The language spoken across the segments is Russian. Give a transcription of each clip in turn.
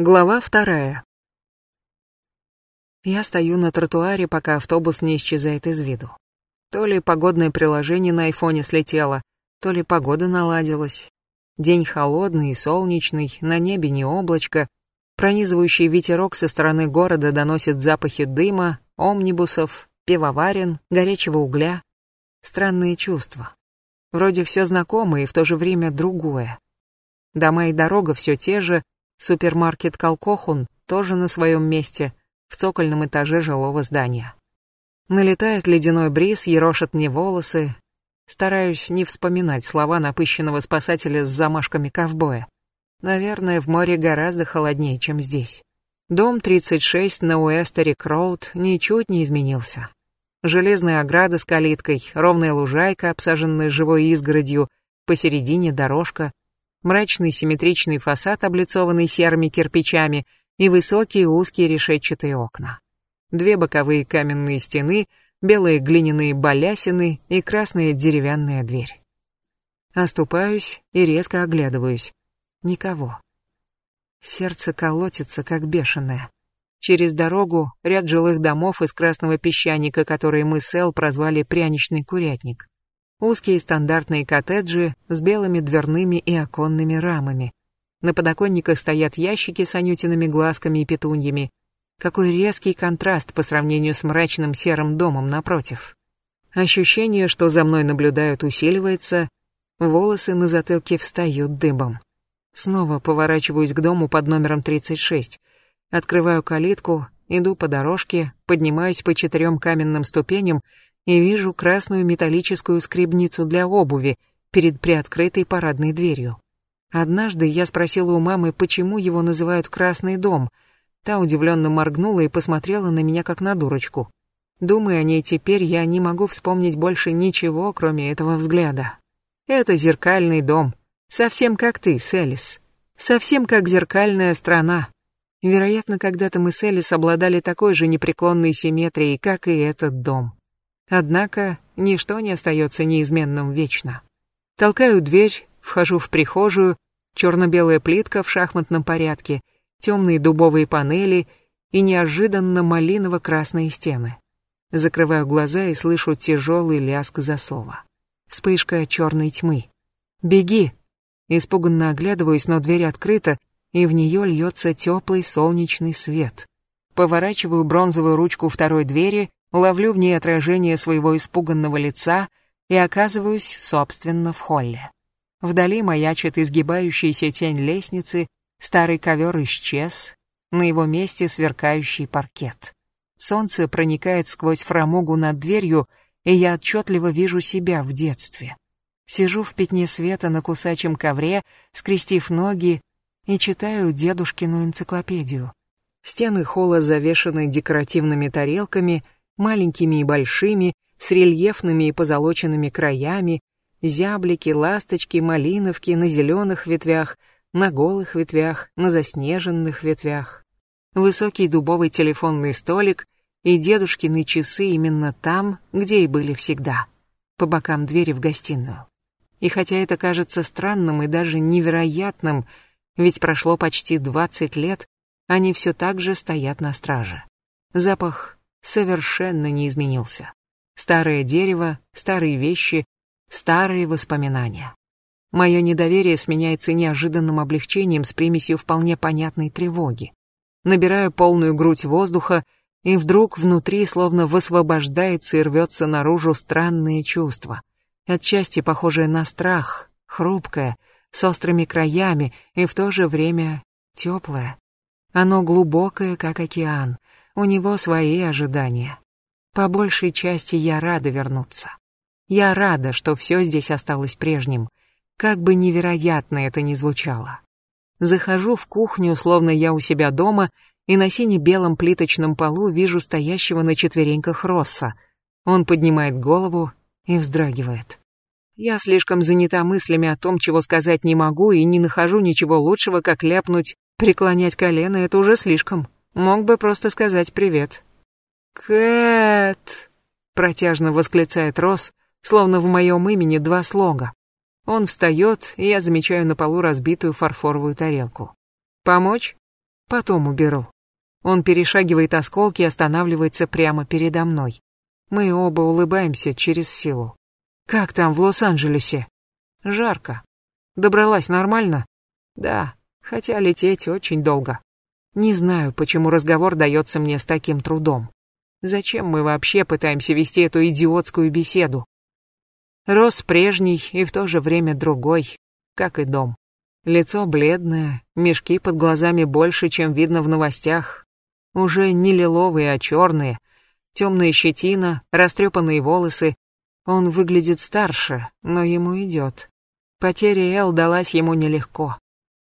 Глава вторая. Я стою на тротуаре, пока автобус не исчезает из виду. То ли погодное приложение на айфоне слетело, то ли погода наладилась. День холодный и солнечный, на небе не облачко. Пронизывающий ветерок со стороны города доносит запахи дыма, омнибусов, пивоварен, горячего угля. Странные чувства. Вроде все знакомое и в то же время другое. Дома и дорога все те же, Супермаркет Колкохун тоже на своем месте, в цокольном этаже жилого здания. Налетает ледяной бриз, ерошит мне волосы. Стараюсь не вспоминать слова напыщенного спасателя с замашками ковбоя. Наверное, в море гораздо холоднее, чем здесь. Дом 36 на Уэстерик-Роуд ничуть не изменился. Железная ограда с калиткой, ровная лужайка, обсаженная живой изгородью, посередине дорожка, мрачный симметричный фасад, облицованный серыми кирпичами, и высокие узкие решетчатые окна. Две боковые каменные стены, белые глиняные балясины и красная деревянная дверь. Оступаюсь и резко оглядываюсь. Никого. Сердце колотится, как бешеное. Через дорогу ряд жилых домов из красного песчаника, которые мы с Эл прозвали «пряничный курятник». Узкие стандартные коттеджи с белыми дверными и оконными рамами. На подоконниках стоят ящики с анютиными глазками и петуньями. Какой резкий контраст по сравнению с мрачным серым домом напротив. Ощущение, что за мной наблюдают, усиливается, волосы на затылке встают дыбом. Снова поворачиваюсь к дому под номером 36. Открываю калитку, иду по дорожке, поднимаюсь по четырем каменным ступеням и вижу красную металлическую скребницу для обуви перед приоткрытой парадной дверью. Однажды я спросила у мамы, почему его называют «красный дом». Та удивленно моргнула и посмотрела на меня как на дурочку. Думая о ней теперь, я не могу вспомнить больше ничего, кроме этого взгляда. Это зеркальный дом. Совсем как ты, Селис. Совсем как зеркальная страна. Вероятно, когда-то мы с Элис обладали такой же непреклонной симметрией, как и этот дом. Однако ничто не остается неизменным вечно. Толкаю дверь, вхожу в прихожую, черно-белая плитка в шахматном порядке, темные дубовые панели и неожиданно малиново-красные стены. Закрываю глаза и слышу тяжелый лязг засова. Вспышка черной тьмы. «Беги!» Испуганно оглядываюсь, но дверь открыта, и в нее льется теплый солнечный свет. Поворачиваю бронзовую ручку второй двери ловлю в ней отражение своего испуганного лица и оказываюсь, собственно, в холле. Вдали маячит изгибающаяся тень лестницы, старый ковер исчез, на его месте сверкающий паркет. Солнце проникает сквозь фрамугу над дверью, и я отчетливо вижу себя в детстве. Сижу в пятне света на кусачем ковре, скрестив ноги, и читаю дедушкину энциклопедию. Стены холла завешаны декоративными тарелками — маленькими и большими, с рельефными и позолоченными краями, зяблики, ласточки, малиновки на зеленых ветвях, на голых ветвях, на заснеженных ветвях. Высокий дубовый телефонный столик и дедушкины часы именно там, где и были всегда, по бокам двери в гостиную. И хотя это кажется странным и даже невероятным, ведь прошло почти 20 лет, они все так же стоят на страже. Запах совершенно не изменился. Старое дерево, старые вещи, старые воспоминания. Мое недоверие сменяется неожиданным облегчением с примесью вполне понятной тревоги. Набираю полную грудь воздуха, и вдруг внутри словно высвобождается и рвется наружу странное чувство. Отчасти похожее на страх, хрупкое, с острыми краями и в то же время теплое. Оно глубокое, как океан, у него свои ожидания. По большей части я рада вернуться. Я рада, что все здесь осталось прежним, как бы невероятно это ни звучало. Захожу в кухню, словно я у себя дома, и на сине-белом плиточном полу вижу стоящего на четвереньках Росса. Он поднимает голову и вздрагивает. Я слишком занята мыслями о том, чего сказать не могу, и не нахожу ничего лучшего, как ляпнуть «преклонять колено — это уже слишком». Мог бы просто сказать привет. «Кэт!» — протяжно восклицает Росс, словно в моем имени два слога. Он встает, и я замечаю на полу разбитую фарфоровую тарелку. «Помочь?» Потом уберу. Он перешагивает осколки и останавливается прямо передо мной. Мы оба улыбаемся через силу. Как там в Лос-Анджелесе? Жарко. Добралась нормально? Да, хотя лететь очень долго. Не знаю, почему разговор дается мне с таким трудом. Зачем мы вообще пытаемся вести эту идиотскую беседу? Рос прежний и в то же время другой, как и дом. Лицо бледное, мешки под глазами больше, чем видно в новостях. Уже не лиловые, а черные. Темная щетина, растрепанные волосы. Он выглядит старше, но ему идет. Потеря Эл далась ему нелегко.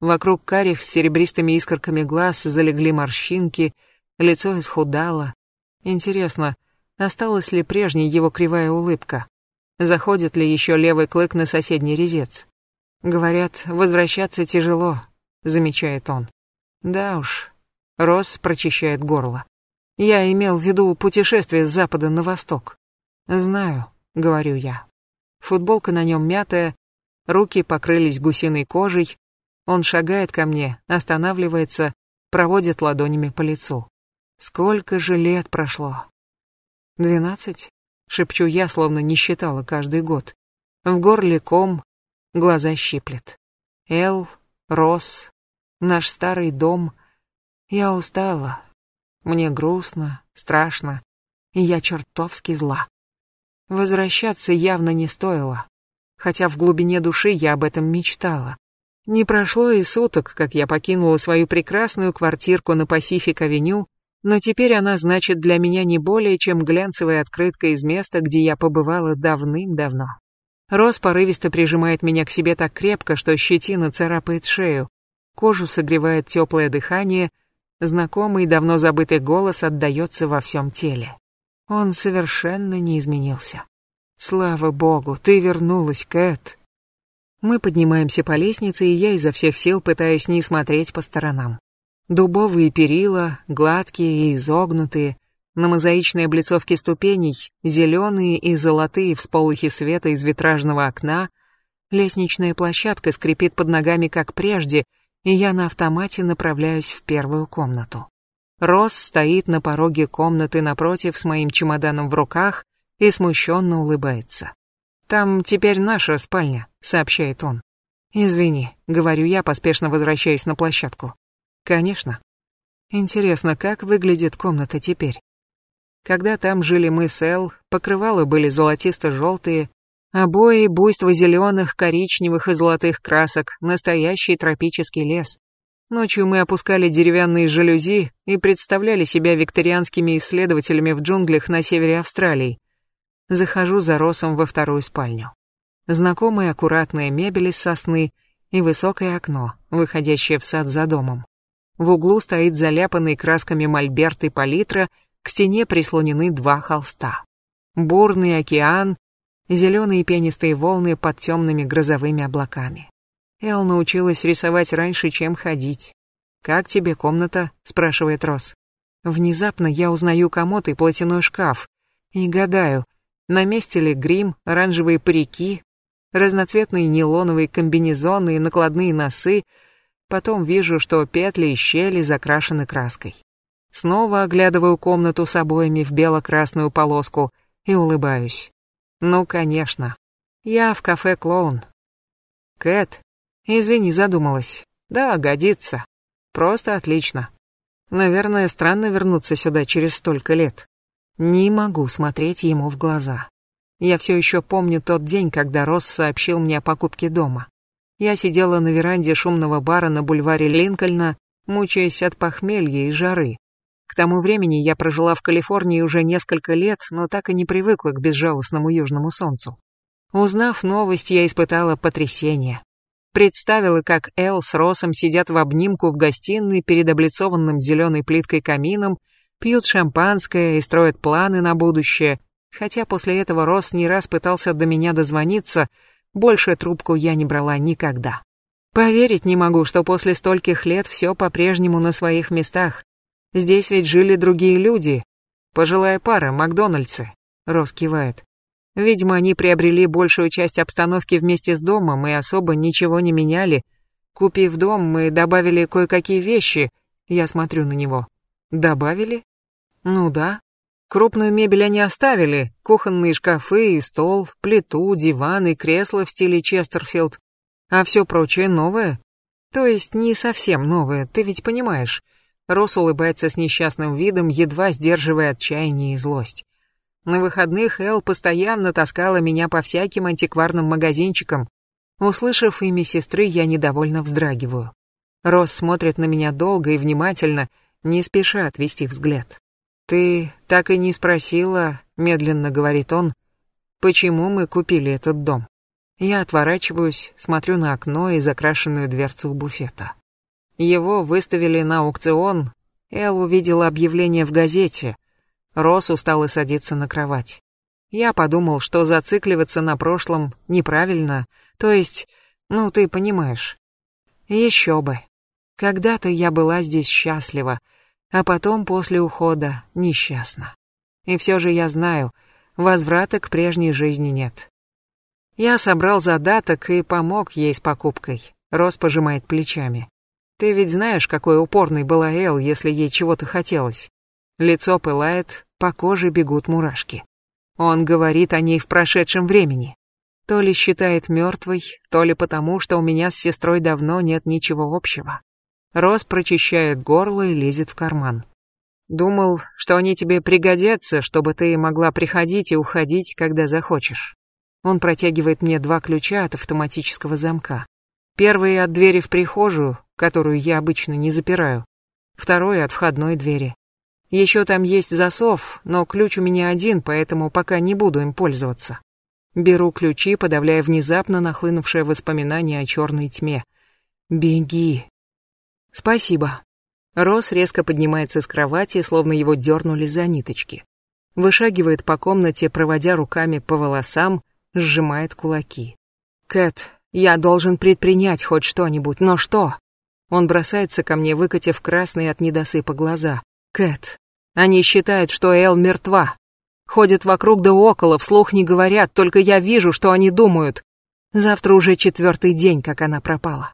Вокруг карих с серебристыми искорками глаз залегли морщинки, лицо исхудало. Интересно, осталась ли прежней его кривая улыбка? Заходит ли еще левый клык на соседний резец? Говорят, возвращаться тяжело, замечает он. Да уж. Росс прочищает горло. Я имел в виду путешествие с запада на восток. Знаю, говорю я. Футболка на нем мятая, руки покрылись гусиной кожей, он шагает ко мне, останавливается, проводит ладонями по лицу. Сколько же лет прошло? Двенадцать? Шепчу я, словно не считала каждый год. В горле ком, глаза щиплет. Эл, Рос, наш старый дом. Я устала. Мне грустно, страшно, и я чертовски зла. Возвращаться явно не стоило, хотя в глубине души я об этом мечтала. Не прошло и суток, как я покинула свою прекрасную квартирку на Пасифик-авеню, но теперь она значит для меня не более, чем глянцевая открытка из места, где я побывала давным-давно. Рос порывисто прижимает меня к себе так крепко, что щетина царапает шею. Кожу согревает теплое дыхание, знакомый давно забытый голос отдается во всем теле. Он совершенно не изменился. Слава богу, ты вернулась, Кэт. Мы поднимаемся по лестнице, и я изо всех сил пытаюсь не смотреть по сторонам. Дубовые перила, гладкие и изогнутые, на мозаичной облицовке ступеней, зеленые и золотые всполохи света из витражного окна, лестничная площадка скрипит под ногами, как прежде, и я на автомате направляюсь в первую комнату. Росс стоит на пороге комнаты напротив с моим чемоданом в руках и смущенно улыбается. «Там теперь наша спальня», — сообщает он. «Извини», — говорю я, поспешно возвращаясь на площадку. «Конечно». Интересно, как выглядит комната теперь? Когда там жили мы с Эл, покрывала были золотисто-желтые, обои буйство зеленых, коричневых и золотых красок, настоящий тропический лес. Ночью мы опускали деревянные жалюзи и представляли себя викторианскими исследователями в джунглях на севере Австралии, Захожу за Росом во вторую спальню. Знакомая аккуратная мебель из сосны и высокое окно, выходящее в сад за домом. В углу стоит заляпанный красками мольберт и палитра, к стене прислонены два холста. Бурный океан, зеленые пенистые волны под темными грозовыми облаками. Эл научилась рисовать раньше, чем ходить. «Как тебе комната?» — спрашивает Рос. Внезапно я узнаю комод и платяной шкаф. И гадаю, на месте ли грим, оранжевые парики, разноцветные нейлоновые комбинезоны и накладные носы. Потом вижу, что петли и щели закрашены краской. Снова оглядываю комнату с обоями в бело-красную полоску и улыбаюсь. Ну, конечно. Я в кафе «Клоун». Кэт, извини, задумалась. Да, годится. Просто отлично. Наверное, странно вернуться сюда через столько лет. Не могу смотреть ему в глаза. Я все еще помню тот день, когда Росс сообщил мне о покупке дома. Я сидела на веранде шумного бара на бульваре Линкольна, мучаясь от похмелья и жары. К тому времени я прожила в Калифорнии уже несколько лет, но так и не привыкла к безжалостному южному солнцу. Узнав новость, я испытала потрясение. Представила, как Эл с Россом сидят в обнимку в гостиной перед облицованным зеленой плиткой камином пьют шампанское и строят планы на будущее, хотя после этого Росс не раз пытался до меня дозвониться, больше трубку я не брала никогда. Поверить не могу, что после стольких лет все по-прежнему на своих местах. Здесь ведь жили другие люди. Пожилая пара, Макдональдсы. Росс кивает. Видимо, они приобрели большую часть обстановки вместе с домом и особо ничего не меняли. Купив дом, мы добавили кое-какие вещи, Я смотрю на него. Добавили? Ну да. Крупную мебель они оставили. Кухонные шкафы и стол, плиту, диван и кресло в стиле Честерфилд. А все прочее новое. То есть не совсем новое, ты ведь понимаешь. Росс улыбается с несчастным видом, едва сдерживая отчаяние и злость. На выходных Эл постоянно таскала меня по всяким антикварным магазинчикам. Услышав имя сестры, я недовольно вздрагиваю. Росс смотрит на меня долго и внимательно, не спеша отвести взгляд. «Ты так и не спросила», — медленно говорит он, — «почему мы купили этот дом?» Я отворачиваюсь, смотрю на окно и закрашенную дверцу у буфета. Его выставили на аукцион. Эл увидела объявление в газете. Рос устал и садиться на кровать. Я подумал, что зацикливаться на прошлом неправильно, то есть, ну ты понимаешь. Еще бы. Когда-то я была здесь счастлива, а потом после ухода несчастна. И все же я знаю, возврата к прежней жизни нет. Я собрал задаток и помог ей с покупкой. Рос пожимает плечами. Ты ведь знаешь, какой упорной была Эл, если ей чего-то хотелось. Лицо пылает, по коже бегут мурашки. Он говорит о ней в прошедшем времени. То ли считает мертвой, то ли потому, что у меня с сестрой давно нет ничего общего. Рос прочищает горло и лезет в карман. Думал, что они тебе пригодятся, чтобы ты могла приходить и уходить, когда захочешь. Он протягивает мне два ключа от автоматического замка. Первый от двери в прихожую, которую я обычно не запираю. Второй от входной двери. Еще там есть засов, но ключ у меня один, поэтому пока не буду им пользоваться. Беру ключи, подавляя внезапно нахлынувшее воспоминание о черной тьме. Беги. Спасибо. Рос резко поднимается с кровати, словно его дернули за ниточки. Вышагивает по комнате, проводя руками по волосам, сжимает кулаки. «Кэт, я должен предпринять хоть что-нибудь, но что?» Он бросается ко мне, выкатив красные от недосыпа глаза. «Кэт, они считают, что Эл мертва. Ходят вокруг да около, вслух не говорят, только я вижу, что они думают. Завтра уже четвертый день, как она пропала.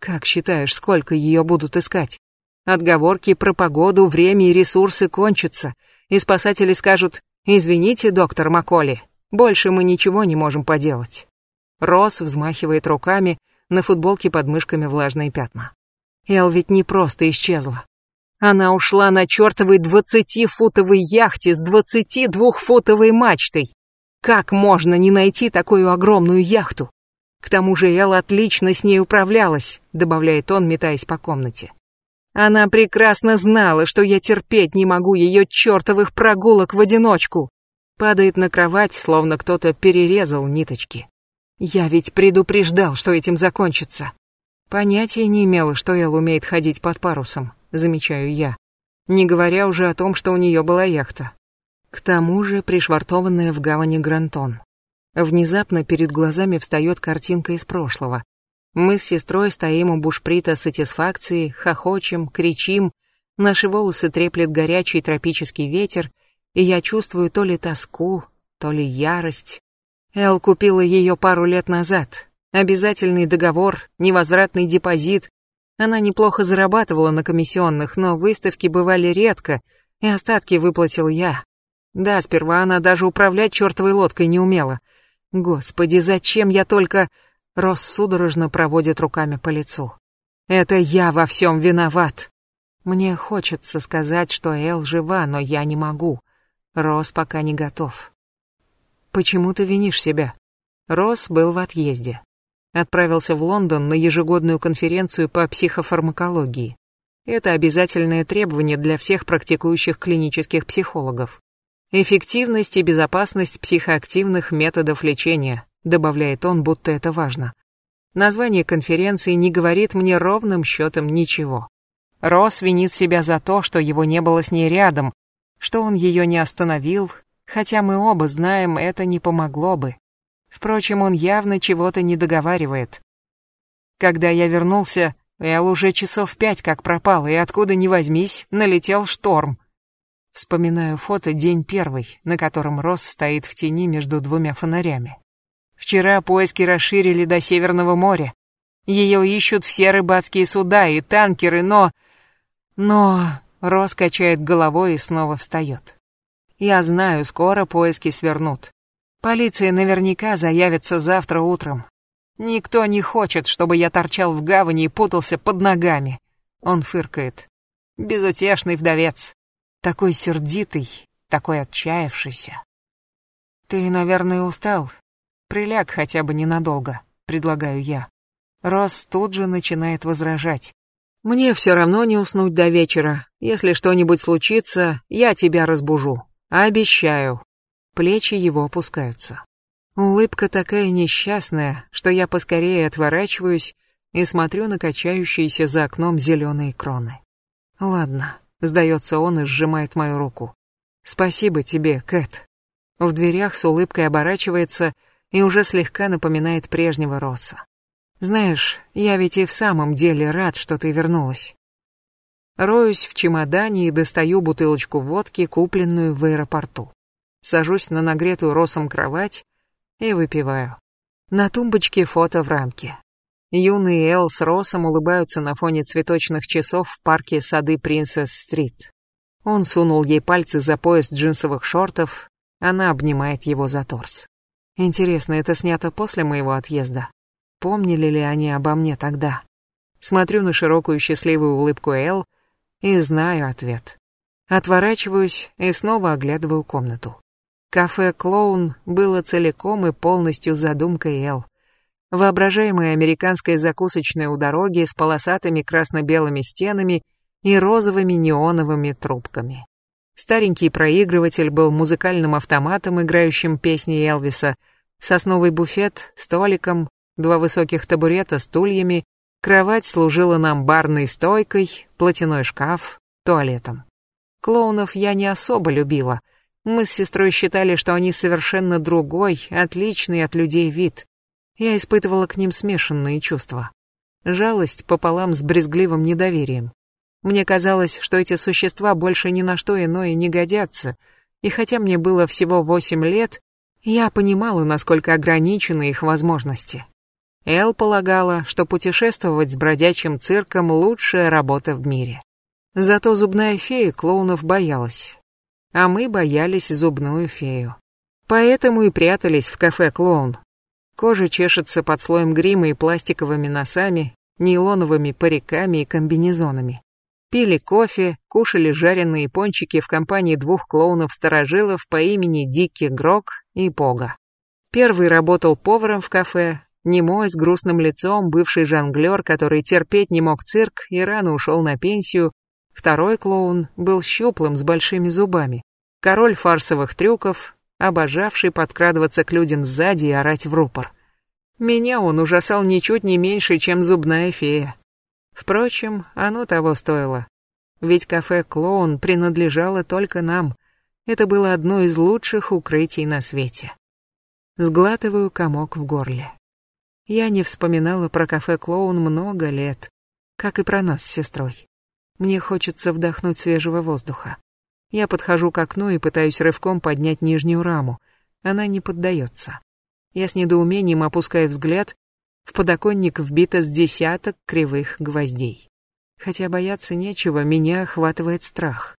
Как считаешь, сколько ее будут искать? Отговорки про погоду, время и ресурсы кончатся, и спасатели скажут «Извините, доктор Макколи, больше мы ничего не можем поделать. Росс взмахивает руками, на футболке под мышками влажные пятна. Эл ведь не просто исчезла. Она ушла на чертовой двадцатифутовой яхте с двадцати двухфутовой мачтой. Как можно не найти такую огромную яхту? К тому же Эл отлично с ней управлялась, добавляет он, метаясь по комнате. Она прекрасно знала, что я терпеть не могу ее чертовых прогулок в одиночку падает на кровать, словно кто-то перерезал ниточки. Я ведь предупреждал, что этим закончится. Понятия не имела, что Эл умеет ходить под парусом, замечаю я. Не говоря уже о том, что у нее была яхта. К тому же пришвартованная в гавани Грантон. Внезапно перед глазами встает картинка из прошлого. Мы с сестрой стоим у бушприта сатисфакции, хохочем, кричим, наши волосы треплет горячий тропический ветер, и я чувствую то ли тоску, то ли ярость. Эл купила ее пару лет назад. Обязательный договор, невозвратный депозит. Она неплохо зарабатывала на комиссионных, но выставки бывали редко, и остатки выплатил я. Да, сперва она даже управлять чертовой лодкой не умела. Господи, зачем я только... Росс судорожно проводит руками по лицу. Это я во всем виноват. Мне хочется сказать, что Эл жива, но я не могу. Рос пока не готов. Почему ты винишь себя? Рос был в отъезде. Отправился в Лондон на ежегодную конференцию по психофармакологии. Это обязательное требование для всех практикующих клинических психологов. Эффективность и безопасность психоактивных методов лечения, добавляет он, будто это важно. Название конференции не говорит мне ровным счетом ничего. Рос винит себя за то, что его не было с ней рядом, что он ее не остановил, хотя мы оба знаем, это не помогло бы. Впрочем, он явно чего-то не договаривает. Когда я вернулся, Эл уже часов пять как пропал, и откуда ни возьмись, налетел шторм. Вспоминаю фото день первый, на котором Росс стоит в тени между двумя фонарями. Вчера поиски расширили до Северного моря. Ее ищут все рыбацкие суда и танкеры, но... Но Рос качает головой и снова встает. Я знаю, скоро поиски свернут. Полиция наверняка заявится завтра утром. Никто не хочет, чтобы я торчал в гавани и путался под ногами. Он фыркает. Безутешный вдовец. Такой сердитый, такой отчаявшийся. Ты, наверное, устал. Приляг хотя бы ненадолго, предлагаю я. Росс тут же начинает возражать. Мне все равно не уснуть до вечера. Если что-нибудь случится, я тебя разбужу. Обещаю. Плечи его опускаются. Улыбка такая несчастная, что я поскорее отворачиваюсь и смотрю на качающиеся за окном зеленые кроны. Ладно, сдается он и сжимает мою руку. Спасибо тебе, Кэт. В дверях с улыбкой оборачивается и уже слегка напоминает прежнего Росса. Знаешь, я ведь и в самом деле рад, что ты вернулась. Роюсь в чемодане и достаю бутылочку водки, купленную в аэропорту. Сажусь на нагретую росом кровать и выпиваю. На тумбочке фото в рамке. Юный Эл с Росом улыбаются на фоне цветочных часов в парке сады Принцесс-стрит. Он сунул ей пальцы за пояс джинсовых шортов, она обнимает его за торс. Интересно, это снято после моего отъезда? Помнили ли они обо мне тогда? Смотрю на широкую счастливую улыбку Эл, и знаю ответ. Отворачиваюсь и снова оглядываю комнату. Кафе «Клоун» было целиком и полностью задумкой Эл. Воображаемая американская закусочная у дороги с полосатыми красно-белыми стенами и розовыми неоновыми трубками. Старенький проигрыватель был музыкальным автоматом, играющим песни Элвиса, сосновый буфет, столиком, два высоких табурета, стульями Кровать служила нам барной стойкой, платяной шкаф, туалетом. Клоунов я не особо любила. Мы с сестрой считали, что они совершенно другой, отличный от людей вид. Я испытывала к ним смешанные чувства. Жалость пополам с брезгливым недоверием. Мне казалось, что эти существа больше ни на что иное не годятся, и хотя мне было всего восемь лет, я понимала, насколько ограничены их возможности. Эл полагала, что путешествовать с бродячим цирком – лучшая работа в мире. Зато зубная фея клоунов боялась. А мы боялись зубную фею. Поэтому и прятались в кафе «Клоун». Кожа чешется под слоем грима и пластиковыми носами, нейлоновыми париками и комбинезонами. Пили кофе, кушали жареные пончики в компании двух клоунов-старожилов по имени Дикки Грок и Пога. Первый работал поваром в кафе, Немой с грустным лицом, бывший жонглер, который терпеть не мог цирк и рано ушел на пенсию. Второй клоун был щуплым с большими зубами. Король фарсовых трюков, обожавший подкрадываться к людям сзади и орать в рупор. Меня он ужасал ничуть не меньше, чем зубная фея. Впрочем, оно того стоило. Ведь кафе «Клоун» принадлежало только нам. Это было одно из лучших укрытий на свете. Сглатываю комок в горле. Я не вспоминала про кафе «Клоун» много лет, как и про нас с сестрой. Мне хочется вдохнуть свежего воздуха. Я подхожу к окну и пытаюсь рывком поднять нижнюю раму. Она не поддается. Я с недоумением опускаю взгляд. В подоконник вбито с десяток кривых гвоздей. Хотя бояться нечего, меня охватывает страх.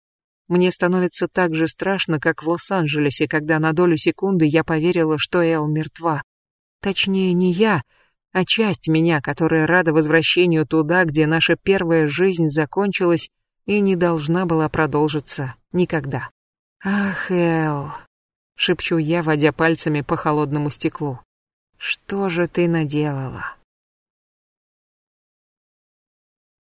Мне становится так же страшно, как в Лос-Анджелесе, когда на долю секунды я поверила, что Эл мертва. Точнее, не я, а часть меня, которая рада возвращению туда, где наша первая жизнь закончилась и не должна была продолжиться никогда. «Ах, Эл», — шепчу я, водя пальцами по холодному стеклу, — «что же ты наделала?»